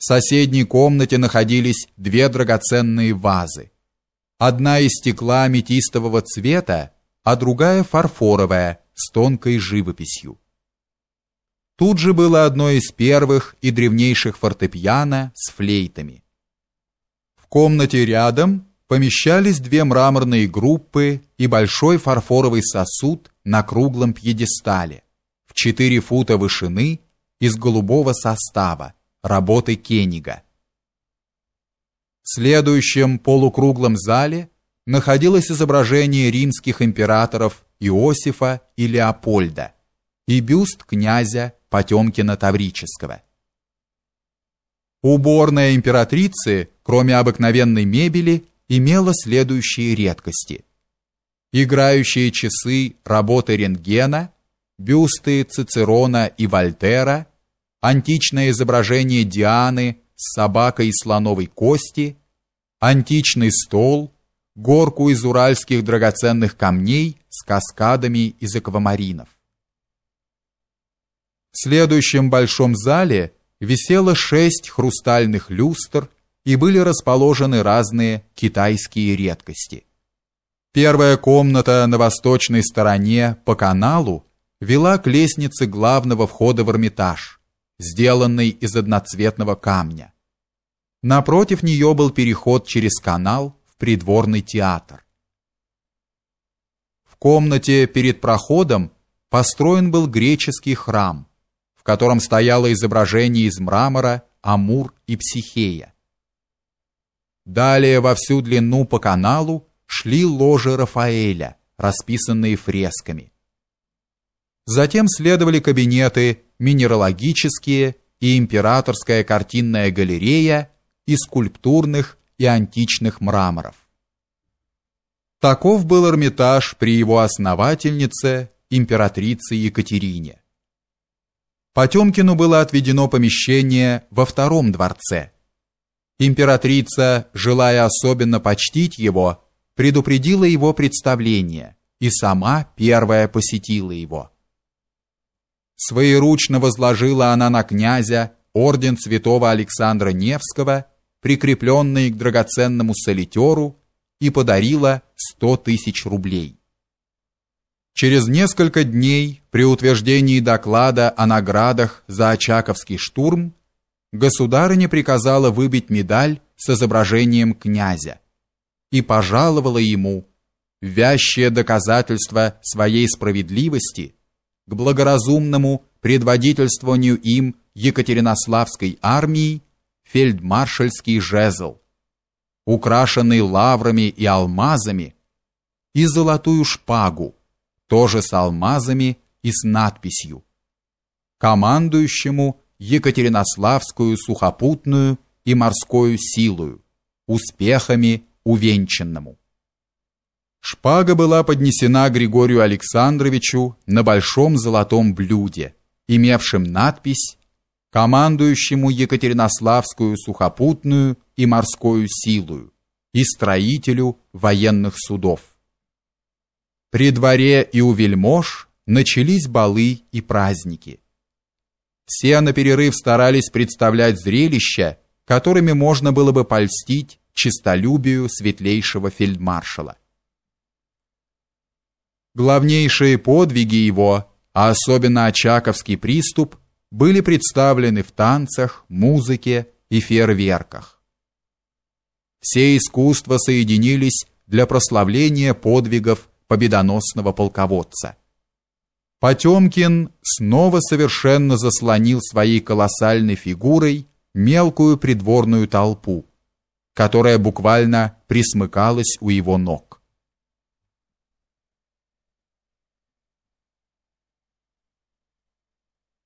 В соседней комнате находились две драгоценные вазы. Одна из стекла аметистового цвета, а другая фарфоровая с тонкой живописью. Тут же было одно из первых и древнейших фортепиано с флейтами. В комнате рядом помещались две мраморные группы и большой фарфоровый сосуд на круглом пьедестале в 4 фута вышины из голубого состава работы Кенига. В следующем полукруглом зале находилось изображение римских императоров Иосифа и Леопольда и бюст князя Потемкина Таврического. Уборная императрицы, кроме обыкновенной мебели, имела следующие редкости. Играющие часы работы рентгена, бюсты Цицерона и Вольтера, античное изображение Дианы с собакой из слоновой кости, античный стол, горку из уральских драгоценных камней с каскадами из аквамаринов. В следующем большом зале висело шесть хрустальных люстр и были расположены разные китайские редкости. Первая комната на восточной стороне по каналу вела к лестнице главного входа в Эрмитаж, сделанной из одноцветного камня. Напротив нее был переход через канал в придворный театр. В комнате перед проходом построен был греческий храм, в котором стояло изображение из мрамора Амур и Психея. Далее во всю длину по каналу шли ложи Рафаэля, расписанные фресками. Затем следовали кабинеты минералогические и императорская картинная галерея из скульптурных и античных мраморов. Таков был Эрмитаж при его основательнице, императрице Екатерине. Потемкину было отведено помещение во втором дворце. Императрица, желая особенно почтить его, предупредила его представление и сама первая посетила его. Своеручно возложила она на князя орден святого Александра Невского, прикрепленный к драгоценному солитеру, и подарила сто тысяч рублей. Через несколько дней, при утверждении доклада о наградах за Очаковский штурм, государыня приказала выбить медаль с изображением князя и пожаловала ему вящее доказательство своей справедливости к благоразумному предводительствованию им Екатеринославской армии фельдмаршальский жезл, украшенный лаврами и алмазами, и золотую шпагу, тоже с алмазами и с надписью командующему Екатеринославскую сухопутную и морскую силою, успехами увенчанному. Шпага была поднесена Григорию Александровичу на большом золотом блюде, имевшем надпись командующему Екатеринославскую сухопутную и морскую силою и строителю военных судов. При дворе и у вельмож начались балы и праздники. Все на перерыв старались представлять зрелища, которыми можно было бы польстить честолюбию светлейшего фельдмаршала. Главнейшие подвиги его, а особенно Очаковский приступ, были представлены в танцах, музыке и фейерверках. Все искусства соединились для прославления подвигов победоносного полководца. Потемкин снова совершенно заслонил своей колоссальной фигурой мелкую придворную толпу, которая буквально присмыкалась у его ног.